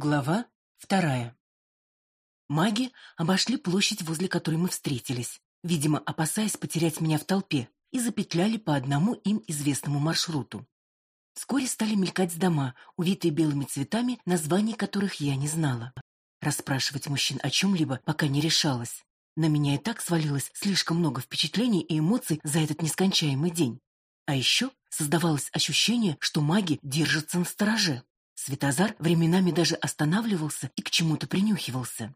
Глава вторая. Маги обошли площадь, возле которой мы встретились, видимо, опасаясь потерять меня в толпе, и запетляли по одному им известному маршруту. Вскоре стали мелькать дома, увитые белыми цветами, названий которых я не знала. Расспрашивать мужчин о чем-либо пока не решалась. На меня и так свалилось слишком много впечатлений и эмоций за этот нескончаемый день. А еще создавалось ощущение, что маги держатся на стороже. Светозар временами даже останавливался и к чему-то принюхивался.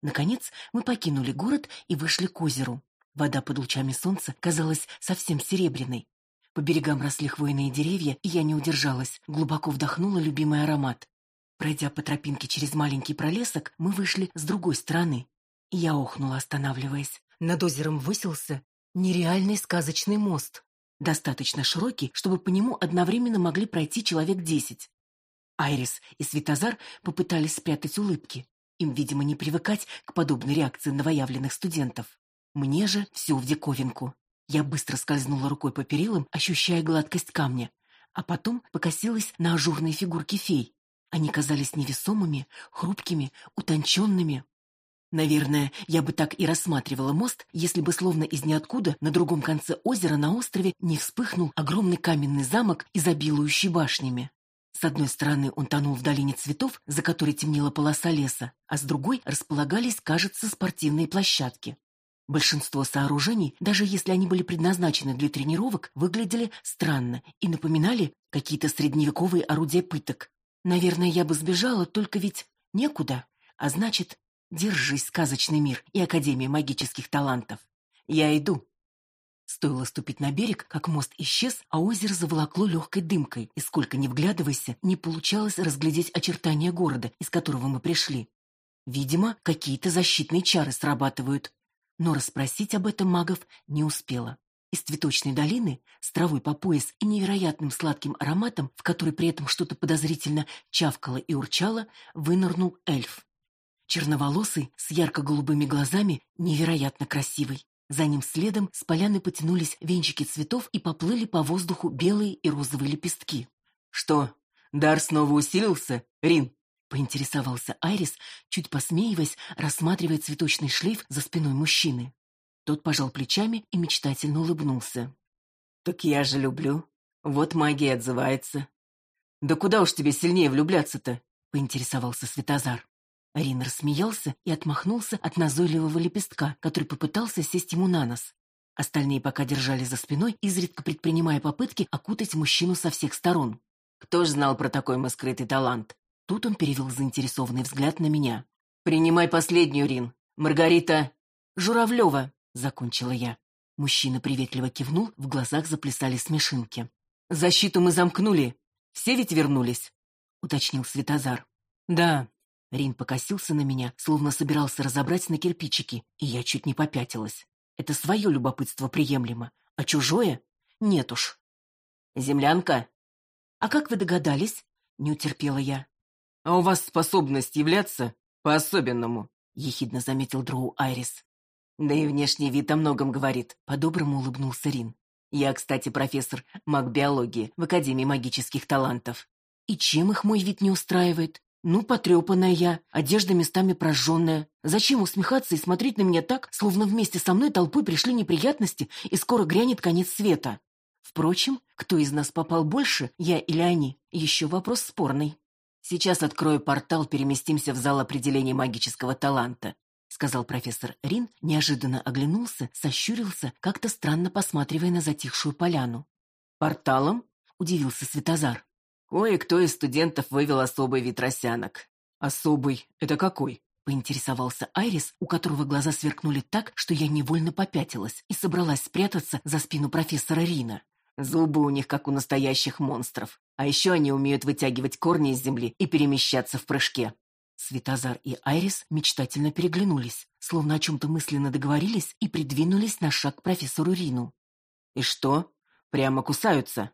Наконец мы покинули город и вышли к озеру. Вода под лучами солнца казалась совсем серебряной. По берегам росли хвойные деревья, и я не удержалась, глубоко вдохнула любимый аромат. Пройдя по тропинке через маленький пролесок, мы вышли с другой стороны. Я охнула, останавливаясь. Над озером высился нереальный сказочный мост. Достаточно широкий, чтобы по нему одновременно могли пройти человек десять. Айрис и Светозар попытались спрятать улыбки. Им, видимо, не привыкать к подобной реакции новоявленных студентов. Мне же все в диковинку. Я быстро скользнула рукой по перилам, ощущая гладкость камня, а потом покосилась на ажурные фигурки фей. Они казались невесомыми, хрупкими, утонченными. Наверное, я бы так и рассматривала мост, если бы словно из ниоткуда на другом конце озера на острове не вспыхнул огромный каменный замок, изобилующий башнями. С одной стороны он тонул в долине цветов, за которой темнела полоса леса, а с другой располагались, кажется, спортивные площадки. Большинство сооружений, даже если они были предназначены для тренировок, выглядели странно и напоминали какие-то средневековые орудия пыток. Наверное, я бы сбежала, только ведь некуда. А значит, держись, сказочный мир и Академия магических талантов. Я иду. Стоило ступить на берег, как мост исчез, а озеро заволокло легкой дымкой, и сколько ни вглядывайся, не получалось разглядеть очертания города, из которого мы пришли. Видимо, какие-то защитные чары срабатывают. Но расспросить об этом магов не успела. Из цветочной долины, с травой по пояс и невероятным сладким ароматом, в который при этом что-то подозрительно чавкало и урчало, вынырнул эльф. Черноволосый, с ярко-голубыми глазами, невероятно красивый. За ним следом с поляны потянулись венчики цветов и поплыли по воздуху белые и розовые лепестки. «Что, дар снова усилился, Рин?» — поинтересовался Айрис, чуть посмеиваясь, рассматривая цветочный шлейф за спиной мужчины. Тот пожал плечами и мечтательно улыбнулся. «Так я же люблю. Вот магия отзывается». «Да куда уж тебе сильнее влюбляться-то?» — поинтересовался Светозар. Рин рассмеялся и отмахнулся от назойливого лепестка, который попытался сесть ему на нос. Остальные пока держали за спиной, изредка предпринимая попытки окутать мужчину со всех сторон. Кто ж знал про такой мой скрытый талант? Тут он перевел заинтересованный взгляд на меня. «Принимай последнюю, Рин. Маргарита Журавлева», — закончила я. Мужчина приветливо кивнул, в глазах заплясали смешинки. «Защиту мы замкнули. Все ведь вернулись?» — уточнил Светозар. «Да, Рин покосился на меня, словно собирался разобрать на кирпичики, и я чуть не попятилась. Это свое любопытство приемлемо, а чужое — нет уж. «Землянка?» «А как вы догадались?» — не утерпела я. «А у вас способность являться по-особенному», — ехидно заметил Дроу Айрис. «Да и внешний вид о многом говорит», — по-доброму улыбнулся Рин. «Я, кстати, профессор маг-биологии в Академии магических талантов». «И чем их мой вид не устраивает?» Ну, потрепанная я, одежда местами прожженная. Зачем усмехаться и смотреть на меня так, словно вместе со мной толпой пришли неприятности и скоро грянет конец света? Впрочем, кто из нас попал больше, я или они, еще вопрос спорный. Сейчас открою портал, переместимся в зал определения магического таланта, сказал профессор Рин, неожиданно оглянулся, сощурился, как-то странно посматривая на затихшую поляну. «Порталом?» — удивился Светозар. Кое-кто из студентов вывел особый вид росянок. «Особый? Это какой?» — поинтересовался Айрис, у которого глаза сверкнули так, что я невольно попятилась и собралась спрятаться за спину профессора Рина. Зубы у них, как у настоящих монстров. А еще они умеют вытягивать корни из земли и перемещаться в прыжке. Светозар и Айрис мечтательно переглянулись, словно о чем-то мысленно договорились и придвинулись на шаг к профессору Рину. «И что? Прямо кусаются?»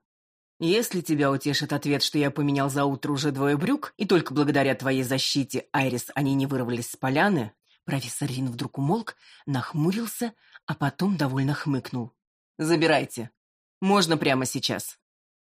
Если тебя утешит ответ, что я поменял за утро уже двое брюк, и только благодаря твоей защите, Айрис, они не вырвались с поляны, профессор Рин вдруг умолк, нахмурился, а потом довольно хмыкнул. Забирайте. Можно прямо сейчас.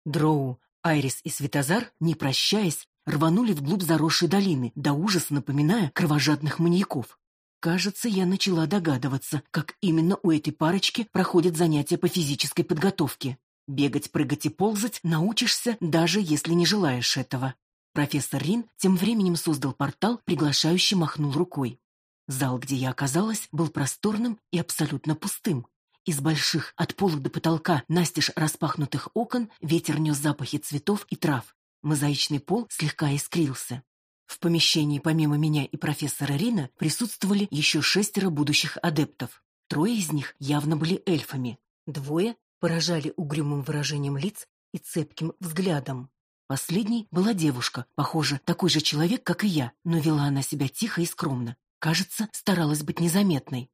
Дроу, Айрис и Светозар, не прощаясь, рванули вглубь заросшей долины, до ужаса напоминая кровожадных маньяков. Кажется, я начала догадываться, как именно у этой парочки проходят занятия по физической подготовке. Бегать, прыгать и ползать научишься, даже если не желаешь этого. Профессор Рин тем временем создал портал, приглашающий махнул рукой. Зал, где я оказалась, был просторным и абсолютно пустым. Из больших, от пола до потолка, настежь распахнутых окон ветер нес запахи цветов и трав. Мозаичный пол слегка искрился. В помещении помимо меня и профессора Рина присутствовали еще шестеро будущих адептов. Трое из них явно были эльфами. Двое поражали угрюмым выражением лиц и цепким взглядом. Последней была девушка, похоже, такой же человек, как и я, но вела она себя тихо и скромно. Кажется, старалась быть незаметной.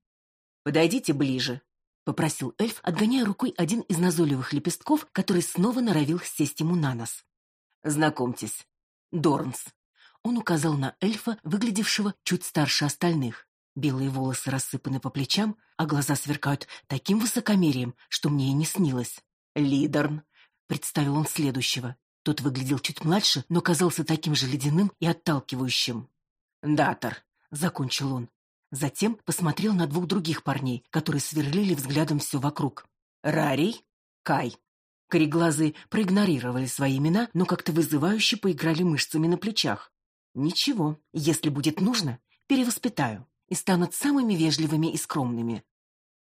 «Подойдите ближе», — попросил эльф, отгоняя рукой один из назойливых лепестков, который снова норовил сесть ему на нос. «Знакомьтесь, Дорнс». Он указал на эльфа, выглядевшего чуть старше остальных. Белые волосы рассыпаны по плечам, а глаза сверкают таким высокомерием, что мне и не снилось. «Лидерн», — представил он следующего. Тот выглядел чуть младше, но казался таким же ледяным и отталкивающим. «Датор», — закончил он. Затем посмотрел на двух других парней, которые сверлили взглядом все вокруг. «Рарий? Кай». Кореглазые проигнорировали свои имена, но как-то вызывающе поиграли мышцами на плечах. Ничего, если будет нужно, перевоспитаю и станут самыми вежливыми и скромными.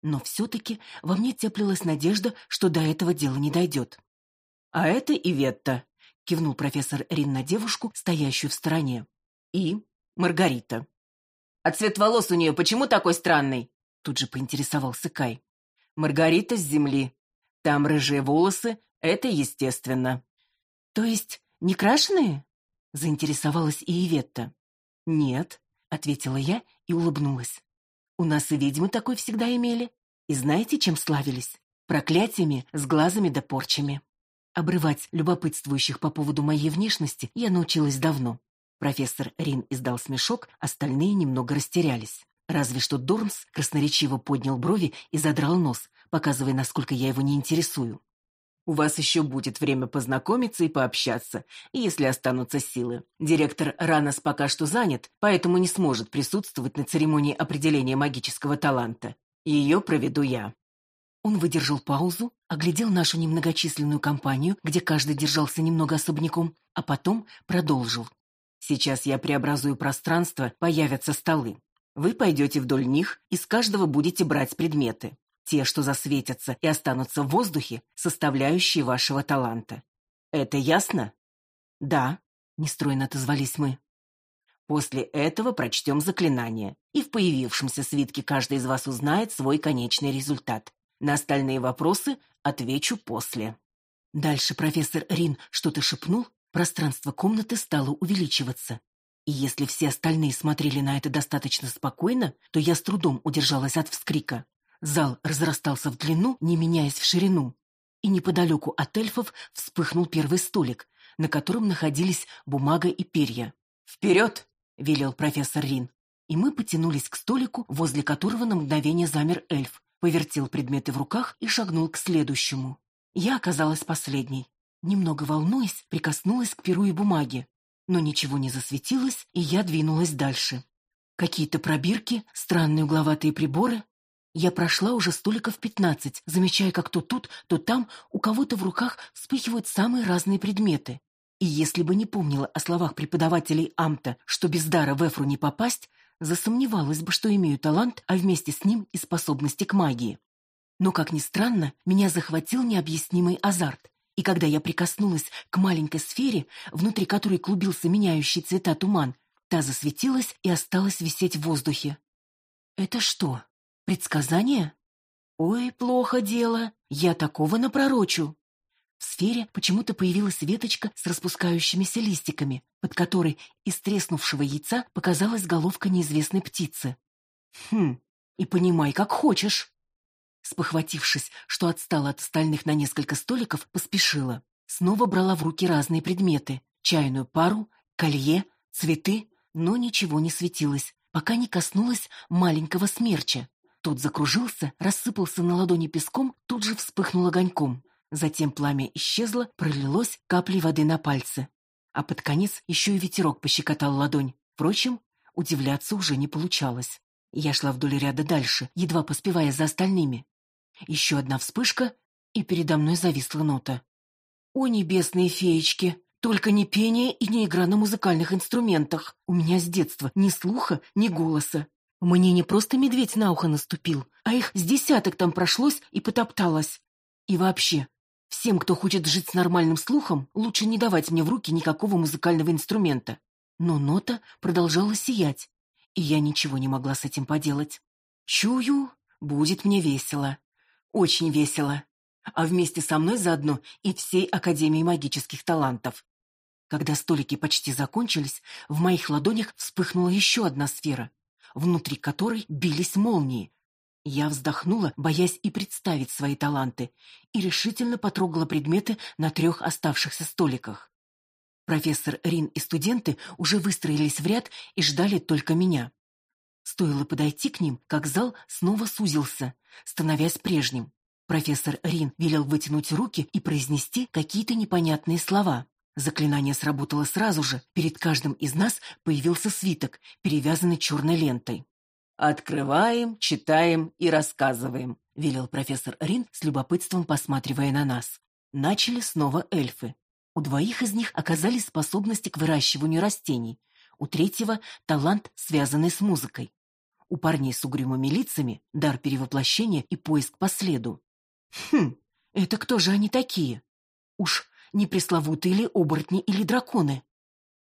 Но все-таки во мне теплилась надежда, что до этого дела не дойдет. «А это Иветта», — кивнул профессор Рин на девушку, стоящую в стороне. «И Маргарита». «А цвет волос у нее почему такой странный?» Тут же поинтересовался Кай. «Маргарита с земли. Там рыжие волосы, это естественно». «То есть не крашеные?» Заинтересовалась и Иветта. «Нет», — ответила я и улыбнулась. «У нас и ведьмы такой всегда имели. И знаете, чем славились? Проклятиями с глазами да порчами». Обрывать любопытствующих по поводу моей внешности я научилась давно. Профессор Рин издал смешок, остальные немного растерялись. Разве что Дормс красноречиво поднял брови и задрал нос, показывая, насколько я его не интересую. У вас еще будет время познакомиться и пообщаться, если останутся силы. Директор Ранос пока что занят, поэтому не сможет присутствовать на церемонии определения магического таланта. Ее проведу я». Он выдержал паузу, оглядел нашу немногочисленную компанию, где каждый держался немного особняком, а потом продолжил. «Сейчас я преобразую пространство, появятся столы. Вы пойдете вдоль них и с каждого будете брать предметы. Те, что засветятся и останутся в воздухе, составляющие вашего таланта. Это ясно? Да, нестройно отозвались мы. После этого прочтем заклинание, и в появившемся свитке каждый из вас узнает свой конечный результат. На остальные вопросы отвечу после. Дальше профессор Рин что-то шепнул, пространство комнаты стало увеличиваться. И если все остальные смотрели на это достаточно спокойно, то я с трудом удержалась от вскрика. Зал разрастался в длину, не меняясь в ширину. И неподалеку от эльфов вспыхнул первый столик, на котором находились бумага и перья. «Вперед!» — велел профессор Рин. И мы потянулись к столику, возле которого на мгновение замер эльф, повертел предметы в руках и шагнул к следующему. Я оказалась последней. Немного волнуясь, прикоснулась к перу и бумаге. Но ничего не засветилось, и я двинулась дальше. Какие-то пробирки, странные угловатые приборы, я прошла уже столиков пятнадцать, замечая, как то тут, то там у кого-то в руках вспыхивают самые разные предметы. И если бы не помнила о словах преподавателей Амта, что без дара в Эфру не попасть, засомневалась бы, что имею талант, а вместе с ним и способности к магии. Но, как ни странно, меня захватил необъяснимый азарт. И когда я прикоснулась к маленькой сфере, внутри которой клубился меняющий цвета туман, та засветилась и осталась висеть в воздухе. «Это что?» Предсказание? Ой, плохо дело. Я такого напророчу. В сфере почему-то появилась веточка с распускающимися листиками, под которой из треснувшего яйца показалась головка неизвестной птицы. Хм, и понимай, как хочешь. Спохватившись, что отстала от остальных на несколько столиков, поспешила. Снова брала в руки разные предметы. Чайную пару, колье, цветы, но ничего не светилось, пока не коснулась маленького смерча. Тот закружился, рассыпался на ладони песком, тут же вспыхнул огоньком. Затем пламя исчезло, пролилось каплей воды на пальцы. А под конец еще и ветерок пощекотал ладонь. Впрочем, удивляться уже не получалось. Я шла вдоль ряда дальше, едва поспевая за остальными. Еще одна вспышка, и передо мной зависла нота. «О, небесные феечки! Только не пение и не игра на музыкальных инструментах. У меня с детства ни слуха, ни голоса. Мне не просто медведь на ухо наступил, а их с десяток там прошлось и потопталось. И вообще, всем, кто хочет жить с нормальным слухом, лучше не давать мне в руки никакого музыкального инструмента. Но нота продолжала сиять, и я ничего не могла с этим поделать. Чую, будет мне весело. Очень весело. А вместе со мной заодно и всей Академии магических талантов. Когда столики почти закончились, в моих ладонях вспыхнула еще одна сфера, внутри которой бились молнии. Я вздохнула, боясь и представить свои таланты, и решительно потрогала предметы на трех оставшихся столиках. Профессор Рин и студенты уже выстроились в ряд и ждали только меня. Стоило подойти к ним, как зал снова сузился, становясь прежним. Профессор Рин велел вытянуть руки и произнести какие-то непонятные слова. Заклинание сработало сразу же. Перед каждым из нас появился свиток, перевязанный черной лентой. «Открываем, читаем и рассказываем», — велел профессор Рин с любопытством посматривая на нас. Начали снова эльфы. У двоих из них оказались способности к выращиванию растений, у третьего — талант, связанный с музыкой. У парней с угрюмыми лицами — дар перевоплощения и поиск по следу. Хм, это кто же они такие? Уж не пресловутые ли оборотни или драконы?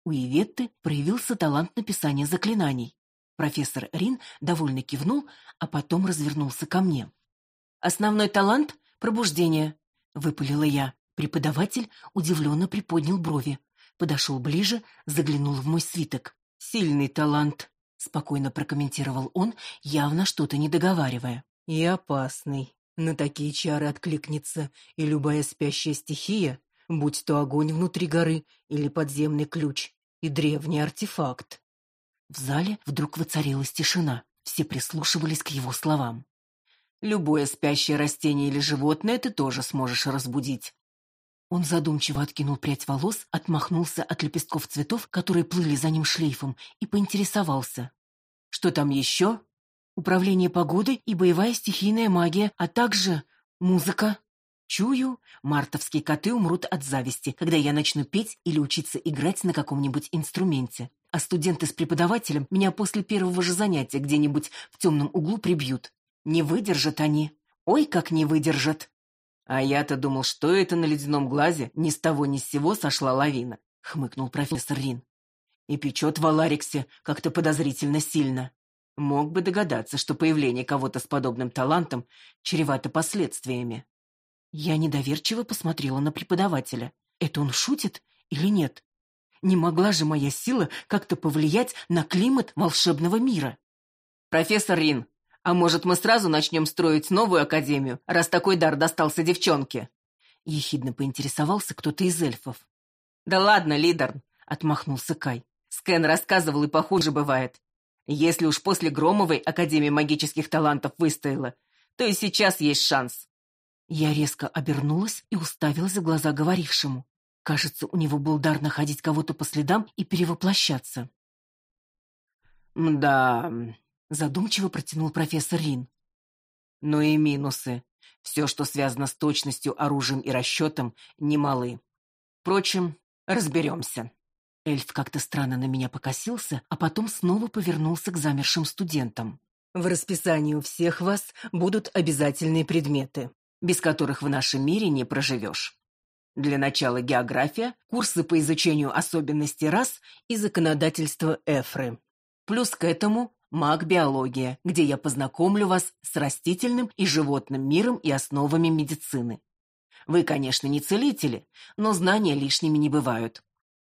У Иветты проявился талант написания заклинаний. Профессор Рин довольно кивнул, а потом развернулся ко мне. «Основной талант — пробуждение», — выпалила я. Преподаватель удивленно приподнял брови, подошел ближе, заглянул в мой свиток. «Сильный талант», — спокойно прокомментировал он, явно что-то не договаривая. «И опасный. На такие чары откликнется и любая спящая стихия, будь то огонь внутри горы или подземный ключ, и древний артефакт». В зале вдруг воцарилась тишина. Все прислушивались к его словам. «Любое спящее растение или животное ты тоже сможешь разбудить. Он задумчиво откинул прядь волос, отмахнулся от лепестков цветов, которые плыли за ним шлейфом, и поинтересовался. «Что там еще?» «Управление погодой и боевая стихийная магия, а также музыка». Чую, мартовские коты умрут от зависти, когда я начну петь или учиться играть на каком-нибудь инструменте. А студенты с преподавателем меня после первого же занятия где-нибудь в темном углу прибьют. Не выдержат они. Ой, как не выдержат. «А я-то думал, что это на ледяном глазе ни с того ни с сего сошла лавина», — хмыкнул профессор Рин. «И печет в Алариксе как-то подозрительно сильно. Мог бы догадаться, что появление кого-то с подобным талантом чревато последствиями». Я недоверчиво посмотрела на преподавателя. Это он шутит или нет? Не могла же моя сила как-то повлиять на климат волшебного мира? «Профессор Рин, а может, мы сразу начнем строить новую академию, раз такой дар достался девчонке?» Ехидно поинтересовался кто-то из эльфов. «Да ладно, Лидерн!» — отмахнулся Кай. «Скэн рассказывал, и похуже бывает. Если уж после Громовой Академия магических талантов выстояла, то и сейчас есть шанс». Я резко обернулась и уставилась в глаза говорившему. Кажется, у него был дар находить кого-то по следам и перевоплощаться. «Да, Задумчиво протянул профессор Рин. Но и минусы. Все, что связано с точностью, оружием и расчетом, немалы. Впрочем, разберемся. Эльф как-то странно на меня покосился, а потом снова повернулся к замершим студентам. В расписании у всех вас будут обязательные предметы, без которых в нашем мире не проживешь. Для начала география, курсы по изучению особенностей рас и законодательства Эфры. Плюс к этому Маг-биология, где я познакомлю вас с растительным и животным миром и основами медицины. Вы, конечно, не целители, но знания лишними не бывают.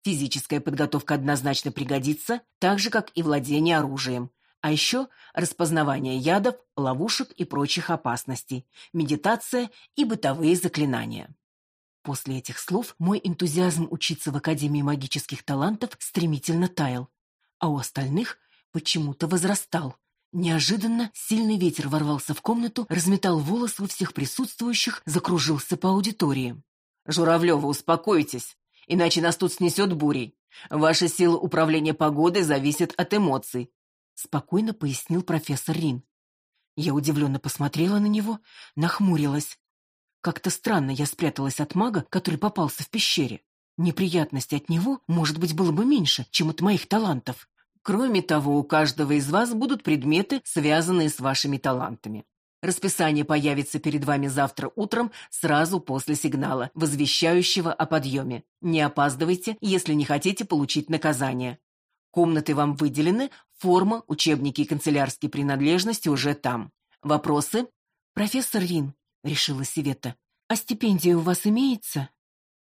Физическая подготовка однозначно пригодится, так же, как и владение оружием. А еще распознавание ядов, ловушек и прочих опасностей, медитация и бытовые заклинания. После этих слов мой энтузиазм учиться в Академии магических талантов стремительно таял, а у остальных – почему-то возрастал. Неожиданно сильный ветер ворвался в комнату, разметал волосы у всех присутствующих, закружился по аудитории. «Журавлева, успокойтесь. иначе нас тут снесет бурей. Ваша сила управления погодой зависит от эмоций», — спокойно пояснил профессор Рин. Я удивленно посмотрела на него, нахмурилась. Как-то странно я спряталась от мага, который попался в пещере. Неприятности от него, может быть, было бы меньше, чем от моих талантов. Кроме того, у каждого из вас будут предметы, связанные с вашими талантами. Расписание появится перед вами завтра утром, сразу после сигнала, возвещающего о подъеме. Не опаздывайте, если не хотите получить наказание. Комнаты вам выделены, форма, учебники и канцелярские принадлежности уже там. Вопросы? Профессор Рин, решила Сивета. А стипендия у вас имеется?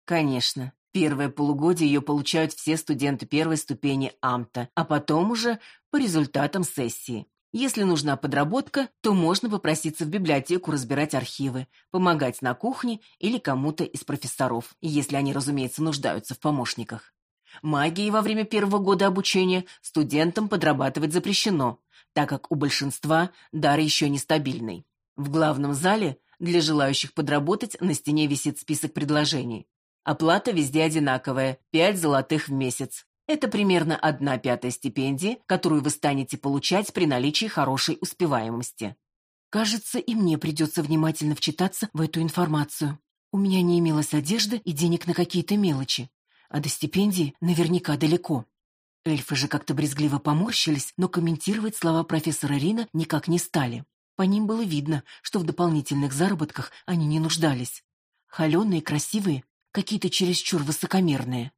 Конечно. Первое полугодие ее получают все студенты первой ступени АМТа, а потом уже по результатам сессии. Если нужна подработка, то можно попроситься в библиотеку разбирать архивы, помогать на кухне или кому-то из профессоров, если они, разумеется, нуждаются в помощниках. Магией во время первого года обучения студентам подрабатывать запрещено, так как у большинства дар еще нестабильный. В главном зале для желающих подработать на стене висит список предложений. Оплата везде одинаковая – 5 золотых в месяц. Это примерно одна пятая стипендии, которую вы станете получать при наличии хорошей успеваемости. Кажется, и мне придется внимательно вчитаться в эту информацию. У меня не имелось одежды и денег на какие-то мелочи, а до стипендии наверняка далеко. Эльфы же как-то брезгливо поморщились, но комментировать слова профессора Рина никак не стали. По ним было видно, что в дополнительных заработках они не нуждались. Холеные, красивые, какие-то чересчур высокомерные.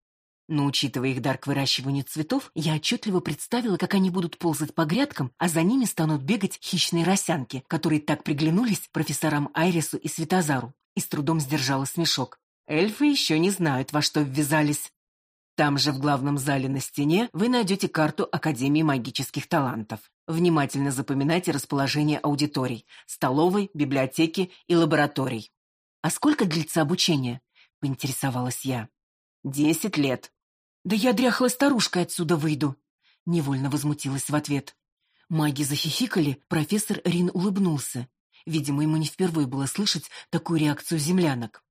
Но, учитывая их дар к выращиванию цветов, я отчетливо представила, как они будут ползать по грядкам, а за ними станут бегать хищные росянки, которые так приглянулись профессорам Айрису и Светозару, и с трудом сдержала смешок. Эльфы еще не знают, во что ввязались. Там же в главном зале на стене вы найдете карту Академии магических талантов. Внимательно запоминайте расположение аудиторий, столовой, библиотеки и лабораторий. А сколько длится обучение? — поинтересовалась я. «Десять лет». «Да я дряхлой старушкой отсюда выйду», — невольно возмутилась в ответ. Маги захихикали, профессор Рин улыбнулся. Видимо, ему не впервые было слышать такую реакцию землянок.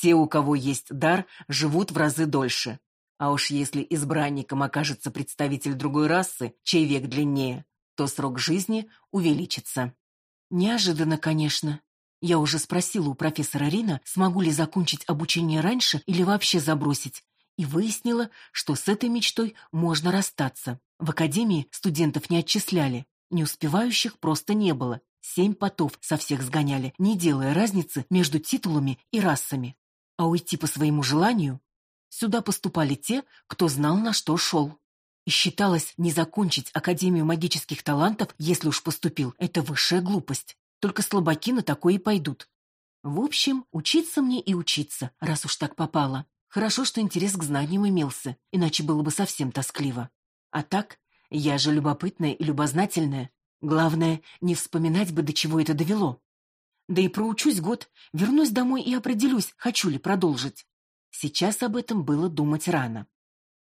Те, у кого есть дар, живут в разы дольше. А уж если избранником окажется представитель другой расы, чей век длиннее, то срок жизни увеличится. Неожиданно, конечно. Я уже спросила у профессора Рина, смогу ли закончить обучение раньше или вообще забросить, и выяснила, что с этой мечтой можно расстаться. В академии студентов не отчисляли, не успевающих просто не было. Семь потов со всех сгоняли, не делая разницы между титулами и расами. А уйти по своему желанию? Сюда поступали те, кто знал, на что шел. И считалось, не закончить Академию магических талантов, если уж поступил, это высшая глупость. Только слабаки на такое и пойдут. В общем, учиться мне и учиться, раз уж так попало. Хорошо, что интерес к знаниям имелся, иначе было бы совсем тоскливо. А так, я же любопытная и любознательная. Главное, не вспоминать бы, до чего это довело. Да и проучусь год, вернусь домой и определюсь, хочу ли продолжить. Сейчас об этом было думать рано.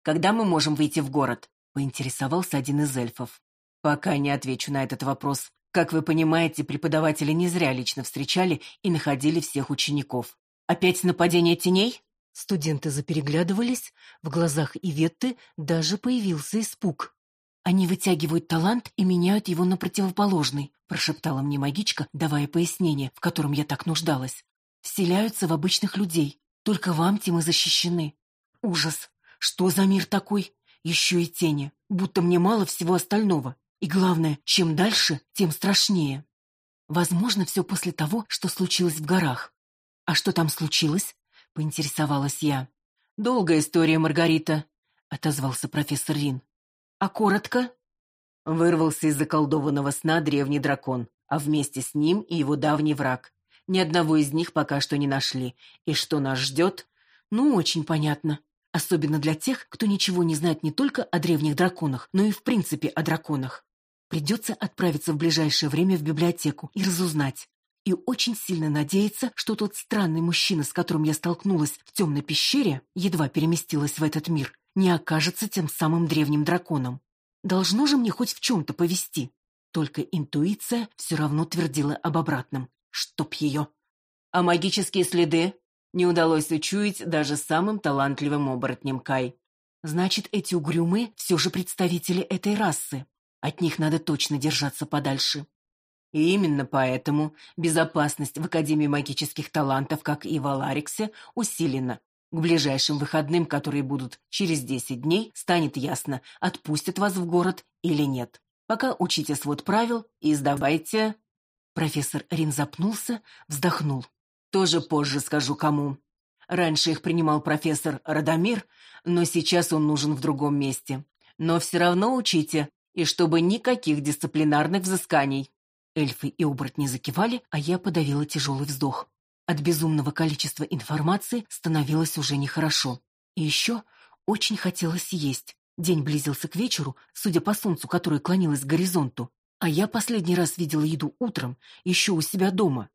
«Когда мы можем выйти в город?» — поинтересовался один из эльфов. «Пока не отвечу на этот вопрос. Как вы понимаете, преподаватели не зря лично встречали и находили всех учеников. Опять нападение теней? Студенты запереглядывались, в глазах Иветты даже появился испуг. «Они вытягивают талант и меняют его на противоположный», прошептала мне магичка, давая пояснение, в котором я так нуждалась. «Вселяются в обычных людей. Только вам, Тимы, защищены. Ужас! Что за мир такой? Еще и тени. Будто мне мало всего остального. И главное, чем дальше, тем страшнее. Возможно, все после того, что случилось в горах. А что там случилось? Поинтересовалась я. Долгая история, Маргарита, отозвался профессор Рин. А коротко? Вырвался из заколдованного сна древний дракон, а вместе с ним и его давний враг. Ни одного из них пока что не нашли. И что нас ждет? Ну, очень понятно. Особенно для тех, кто ничего не знает не только о древних драконах, но и в принципе о драконах. Придется отправиться в ближайшее время в библиотеку и разузнать. И очень сильно надеяться, что тот странный мужчина, с которым я столкнулась в темной пещере, едва переместилась в этот мир, не окажется тем самым древним драконом. Должно же мне хоть в чем-то повести. Только интуиция все равно твердила об обратном. Чтоб ее. А магические следы? не удалось учуять даже самым талантливым оборотням Кай. Значит, эти угрюмые все же представители этой расы. От них надо точно держаться подальше. И именно поэтому безопасность в Академии магических талантов, как и в Алариксе, усилена. К ближайшим выходным, которые будут через 10 дней, станет ясно, отпустят вас в город или нет. Пока учите свод правил и сдавайте... Профессор Рин запнулся, вздохнул. Тоже позже скажу кому. Раньше их принимал профессор Радомир, но сейчас он нужен в другом месте. Но все равно учите, и чтобы никаких дисциплинарных взысканий. Эльфы и оборотни закивали, а я подавила тяжелый вздох. От безумного количества информации становилось уже нехорошо. И еще очень хотелось есть. День близился к вечеру, судя по солнцу, которое клонилось к горизонту. А я последний раз видела еду утром, еще у себя дома.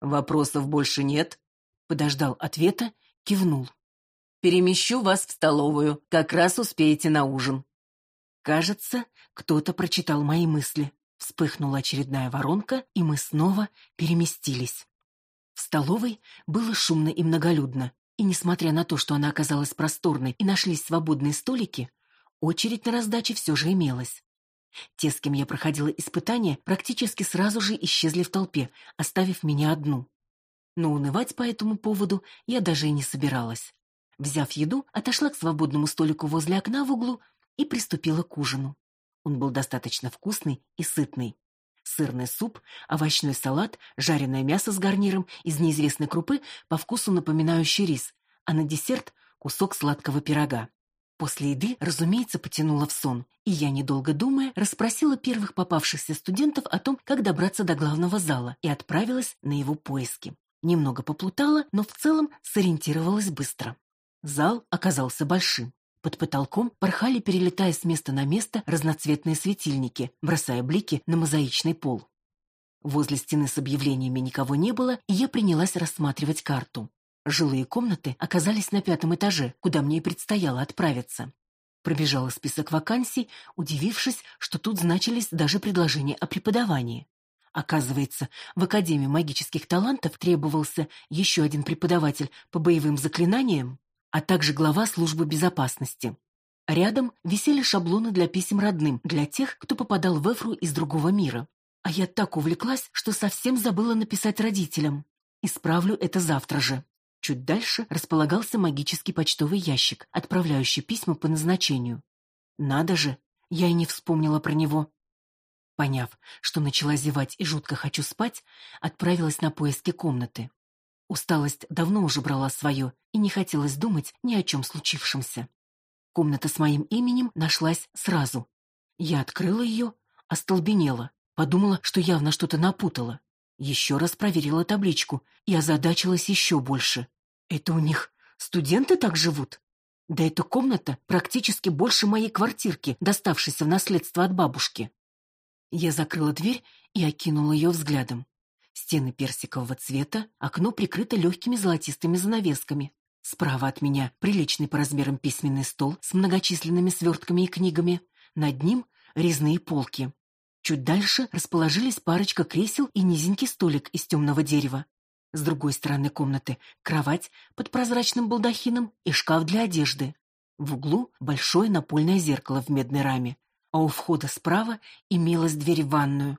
«Вопросов больше нет?» Подождал ответа, кивнул. «Перемещу вас в столовую, как раз успеете на ужин». Кажется, кто-то прочитал мои мысли. Вспыхнула очередная воронка, и мы снова переместились. В столовой было шумно и многолюдно, и несмотря на то, что она оказалась просторной и нашлись свободные столики, очередь на раздаче все же имелась. Те, с кем я проходила испытания, практически сразу же исчезли в толпе, оставив меня одну. Но унывать по этому поводу я даже и не собиралась. Взяв еду, отошла к свободному столику возле окна в углу и приступила к ужину. Он был достаточно вкусный и сытный. Сырный суп, овощной салат, жареное мясо с гарниром из неизвестной крупы, по вкусу напоминающий рис, а на десерт — кусок сладкого пирога. После еды, разумеется, потянула в сон, и я, недолго думая, расспросила первых попавшихся студентов о том, как добраться до главного зала, и отправилась на его поиски. Немного поплутала, но в целом сориентировалась быстро. Зал оказался большим. Под потолком порхали, перелетая с места на место, разноцветные светильники, бросая блики на мозаичный пол. Возле стены с объявлениями никого не было, и я принялась рассматривать карту. Жилые комнаты оказались на пятом этаже, куда мне и предстояло отправиться. Пробежала список вакансий, удивившись, что тут значились даже предложения о преподавании. Оказывается, в Академии магических талантов требовался еще один преподаватель по боевым заклинаниям а также глава службы безопасности. Рядом висели шаблоны для писем родным, для тех, кто попадал в Эфру из другого мира. А я так увлеклась, что совсем забыла написать родителям. Исправлю это завтра же. Чуть дальше располагался магический почтовый ящик, отправляющий письма по назначению. Надо же, я и не вспомнила про него. Поняв, что начала зевать и жутко хочу спать, отправилась на поиски комнаты. Усталость давно уже брала свое, и не хотелось думать ни о чем случившемся. Комната с моим именем нашлась сразу. Я открыла ее, остолбенела, подумала, что явно что-то напутала. Еще раз проверила табличку и озадачилась еще больше. Это у них студенты так живут? Да эта комната практически больше моей квартирки, доставшейся в наследство от бабушки. Я закрыла дверь и окинула ее взглядом. Стены персикового цвета, окно прикрыто легкими золотистыми занавесками. Справа от меня приличный по размерам письменный стол с многочисленными свертками и книгами. Над ним резные полки. Чуть дальше расположились парочка кресел и низенький столик из темного дерева. С другой стороны комнаты кровать под прозрачным балдахином и шкаф для одежды. В углу большое напольное зеркало в медной раме, а у входа справа имелась дверь в ванную.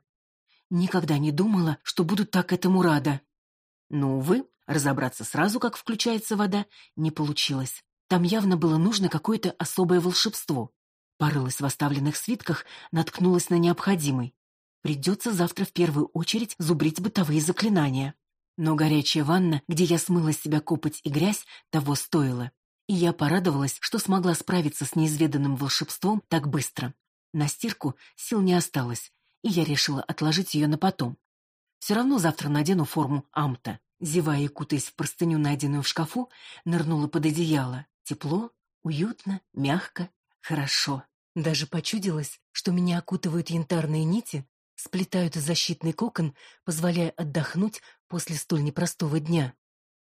Никогда не думала, что буду так этому рада. Но, увы, разобраться сразу, как включается вода, не получилось. Там явно было нужно какое-то особое волшебство. Порылась в оставленных свитках, наткнулась на необходимый. Придется завтра в первую очередь зубрить бытовые заклинания. Но горячая ванна, где я смыла с себя копоть и грязь, того стоила. И я порадовалась, что смогла справиться с неизведанным волшебством так быстро. На стирку сил не осталось, и я решила отложить ее на потом. Все равно завтра надену форму амта. Зевая и кутаясь в простыню, найденную в шкафу, нырнула под одеяло. Тепло, уютно, мягко, хорошо. Даже почудилось, что меня окутывают янтарные нити, сплетают защитный кокон, позволяя отдохнуть после столь непростого дня.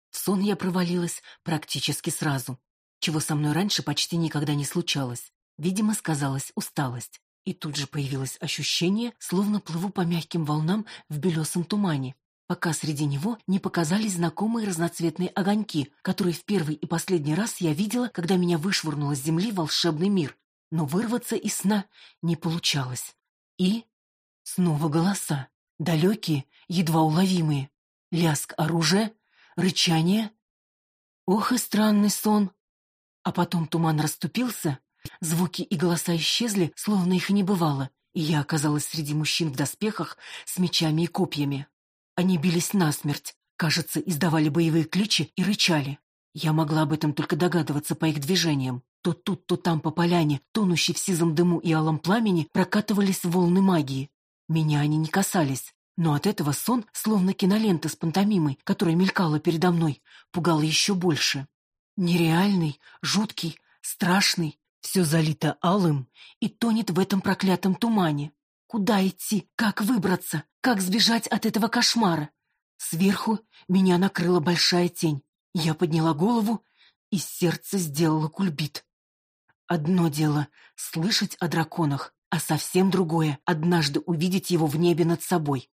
В сон я провалилась практически сразу, чего со мной раньше почти никогда не случалось. Видимо, сказалась усталость. И тут же появилось ощущение, словно плыву по мягким волнам в белесом тумане. пока среди него не показались знакомые разноцветные огоньки, которые в первый и последний раз я видела, когда меня вышвырнуло с земли волшебный мир. Но вырваться из сна не получалось. И снова голоса, далекие, едва уловимые. Лязг оружия, рычание. Ох и странный сон. А потом туман расступился, звуки и голоса исчезли, словно их и не бывало, и я оказалась среди мужчин в доспехах с мечами и копьями. Они бились насмерть, кажется, издавали боевые кличи и рычали. Я могла об этом только догадываться по их движениям. То тут, то там по поляне, тонущей в сизом дыму и алом пламени, прокатывались волны магии. Меня они не касались, но от этого сон, словно кинолента с пантомимой, которая мелькала передо мной, пугал еще больше. Нереальный, жуткий, страшный, все залито алым и тонет в этом проклятом тумане. Куда идти? Как выбраться? Как сбежать от этого кошмара? Сверху меня накрыла большая тень. Я подняла голову, и сердце сделало кульбит. Одно дело — слышать о драконах, а совсем другое — однажды увидеть его в небе над собой.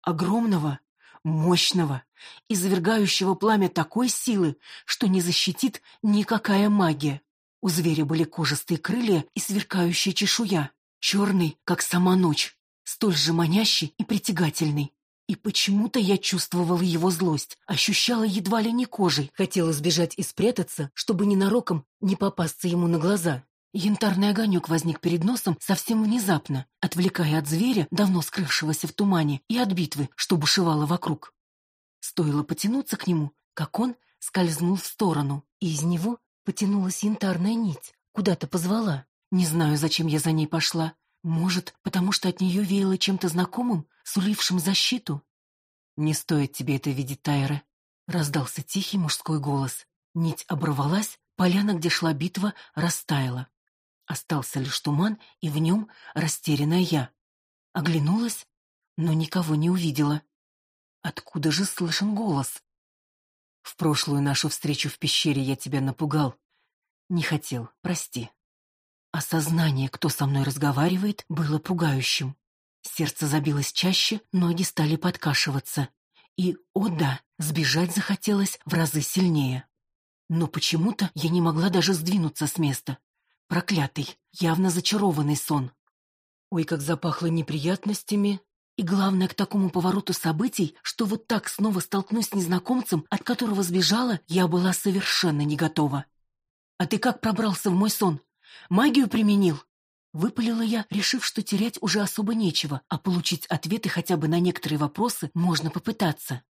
Огромного, мощного, извергающего пламя такой силы, что не защитит никакая магия. У зверя были кожистые крылья и сверкающая чешуя, черный, как сама ночь, столь же манящий и притягательный. И почему-то я чувствовала его злость, ощущала едва ли не кожей, хотела сбежать и спрятаться, чтобы ненароком не попасться ему на глаза. Янтарный огонек возник перед носом совсем внезапно, отвлекая от зверя, давно скрывшегося в тумане, и от битвы, что бушевало вокруг. Стоило потянуться к нему, как он скользнул в сторону, и из него потянулась янтарная нить, куда-то позвала. Не знаю, зачем я за ней пошла. Может, потому что от нее веяло чем-то знакомым, сулившим защиту? «Не стоит тебе это видеть, Тайра», — раздался тихий мужской голос. Нить оборвалась, поляна, где шла битва, растаяла. Остался лишь туман, и в нем растерянная я. Оглянулась, но никого не увидела. Откуда же слышен голос? В прошлую нашу встречу в пещере я тебя напугал. Не хотел, прости. Осознание, кто со мной разговаривает, было пугающим. Сердце забилось чаще, ноги стали подкашиваться. И, о да, сбежать захотелось в разы сильнее. Но почему-то я не могла даже сдвинуться с места. Проклятый, явно зачарованный сон. Ой, как запахло неприятностями. И главное, к такому повороту событий, что вот так снова столкнусь с незнакомцем, от которого сбежала, я была совершенно не готова. «А ты как пробрался в мой сон? Магию применил?» Выпалила я, решив, что терять уже особо нечего, а получить ответы хотя бы на некоторые вопросы можно попытаться.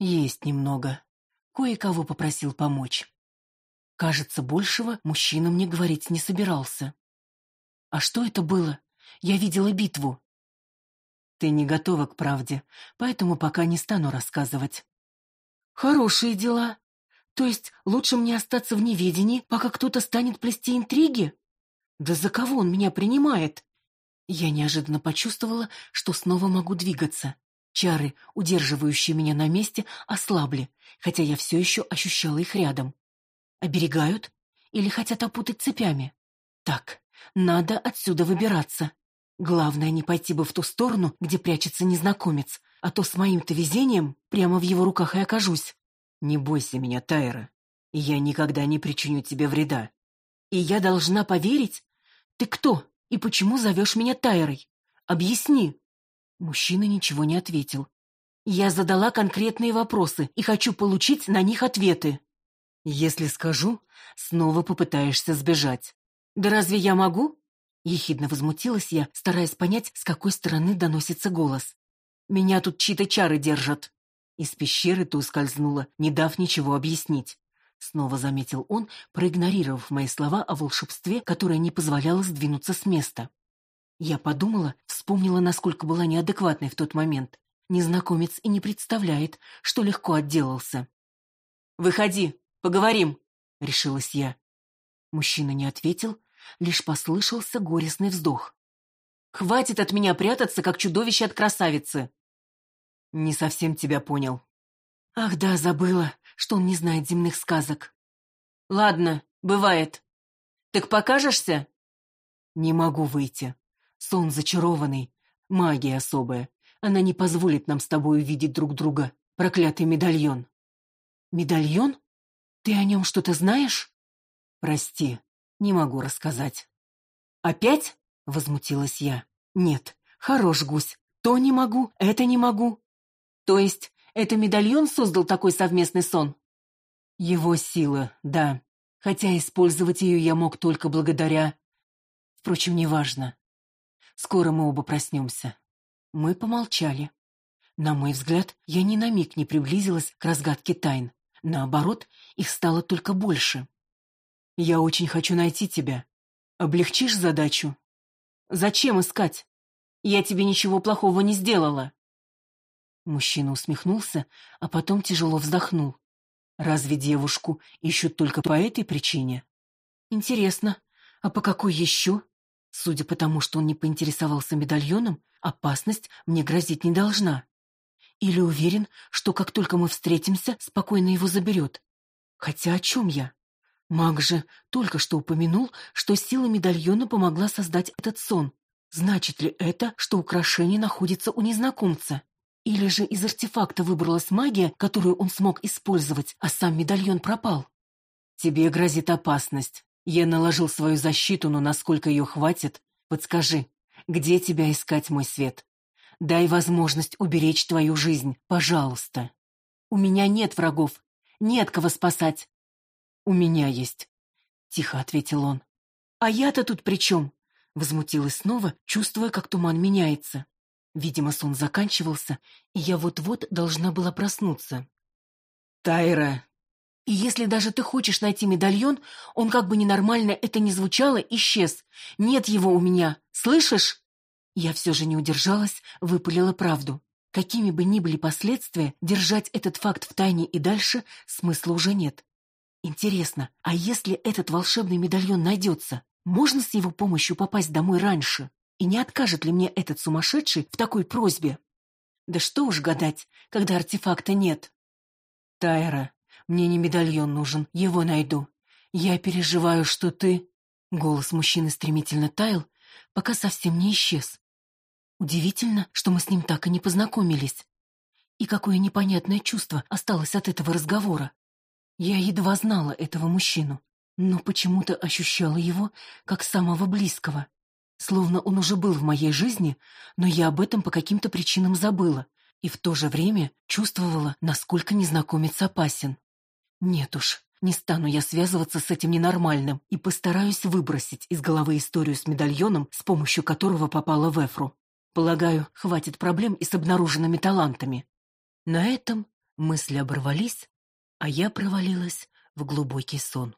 Есть немного. Кое-кого попросил помочь. Кажется, большего мужчина мне говорить не собирался. А что это было? Я видела битву. Ты не готова к правде, поэтому пока не стану рассказывать. Хорошие дела. То есть лучше мне остаться в неведении, пока кто-то станет плести интриги? Да за кого он меня принимает? Я неожиданно почувствовала, что снова могу двигаться. Чары, удерживающие меня на месте, ослабли, хотя я все еще ощущала их рядом. Оберегают? Или хотят опутать цепями? Так, надо отсюда выбираться. Главное, не пойти бы в ту сторону, где прячется незнакомец, а то с моим-то везением прямо в его руках и окажусь. Не бойся меня, Тайра. Я никогда не причиню тебе вреда. И я должна поверить? Ты кто и почему зовешь меня Тайрой? Объясни. Мужчина ничего не ответил. Я задала конкретные вопросы и хочу получить на них ответы. Если скажу, снова попытаешься сбежать. Да разве я могу? Ехидно возмутилась я, стараясь понять, с какой стороны доносится голос. «Меня тут чьи-то чары держат». Из пещеры ты ускользнула, не дав ничего объяснить. Снова заметил он, проигнорировав мои слова о волшебстве, которое не позволяло сдвинуться с места. Я подумала, вспомнила, насколько была неадекватной в тот момент. Незнакомец и не представляет, что легко отделался. «Выходи, поговорим», — решилась я. Мужчина не ответил, лишь послышался горестный вздох. «Хватит от меня прятаться, как чудовище от красавицы!» «Не совсем тебя понял». «Ах да, забыла, что он не знает земных сказок». «Ладно, бывает. Так покажешься?» «Не могу выйти. Сон зачарованный, магия особая. Она не позволит нам с тобой увидеть друг друга. Проклятый медальон. Медальон? Ты о нем что-то знаешь? Прости, не могу рассказать. Опять? Возмутилась я. Нет, хорош гусь. То не могу, это не могу. То есть, это медальон создал такой совместный сон? Его сила, да. Хотя использовать ее я мог только благодаря... Впрочем, неважно. Скоро мы оба проснемся. Мы помолчали. На мой взгляд, я ни на миг не приблизилась к разгадке тайн. Наоборот, их стало только больше. Я очень хочу найти тебя. Облегчишь задачу? Зачем искать? Я тебе ничего плохого не сделала. Мужчина усмехнулся, а потом тяжело вздохнул. Разве девушку ищут только по этой причине? Интересно, а по какой еще? Судя по тому, что он не поинтересовался медальоном, опасность мне грозить не должна. Или уверен, что как только мы встретимся, спокойно его заберет. Хотя о чем я? Маг же только что упомянул, что сила медальона помогла создать этот сон. Значит ли это, что украшение находится у незнакомца? Или же из артефакта выбралась магия, которую он смог использовать, а сам медальон пропал? Тебе грозит опасность. Я наложил свою защиту, но насколько ее хватит? Подскажи, где тебя искать, мой свет? Дай возможность уберечь твою жизнь, пожалуйста. У меня нет врагов. Нет кого спасать. У меня есть, — тихо ответил он. А я-то тут при чем? Возмутилась снова, чувствуя, как туман меняется. Видимо, сон заканчивался, и я вот-вот должна была проснуться. «Тайра!» «И если даже ты хочешь найти медальон, он как бы ненормально это не звучало, исчез. Нет его у меня. Слышишь?» Я все же не удержалась, выпалила правду. Какими бы ни были последствия, держать этот факт в тайне и дальше смысла уже нет. Интересно, а если этот волшебный медальон найдется, можно с его помощью попасть домой раньше? И не откажет ли мне этот сумасшедший в такой просьбе? Да что уж гадать, когда артефакта нет. Тайра, мне не медальон нужен, его найду. Я переживаю, что ты... Голос мужчины стремительно таял, пока совсем не исчез. Удивительно, что мы с ним так и не познакомились. И какое непонятное чувство осталось от этого разговора. Я едва знала этого мужчину, но почему-то ощущала его как самого близкого. Словно он уже был в моей жизни, но я об этом по каким-то причинам забыла и в то же время чувствовала, насколько незнакомец опасен. Нет уж, не стану я связываться с этим ненормальным и постараюсь выбросить из головы историю с медальоном, с помощью которого попала в Эфру. Полагаю, хватит проблем и с обнаруженными талантами. На этом мысли оборвались, а я провалилась в глубокий сон.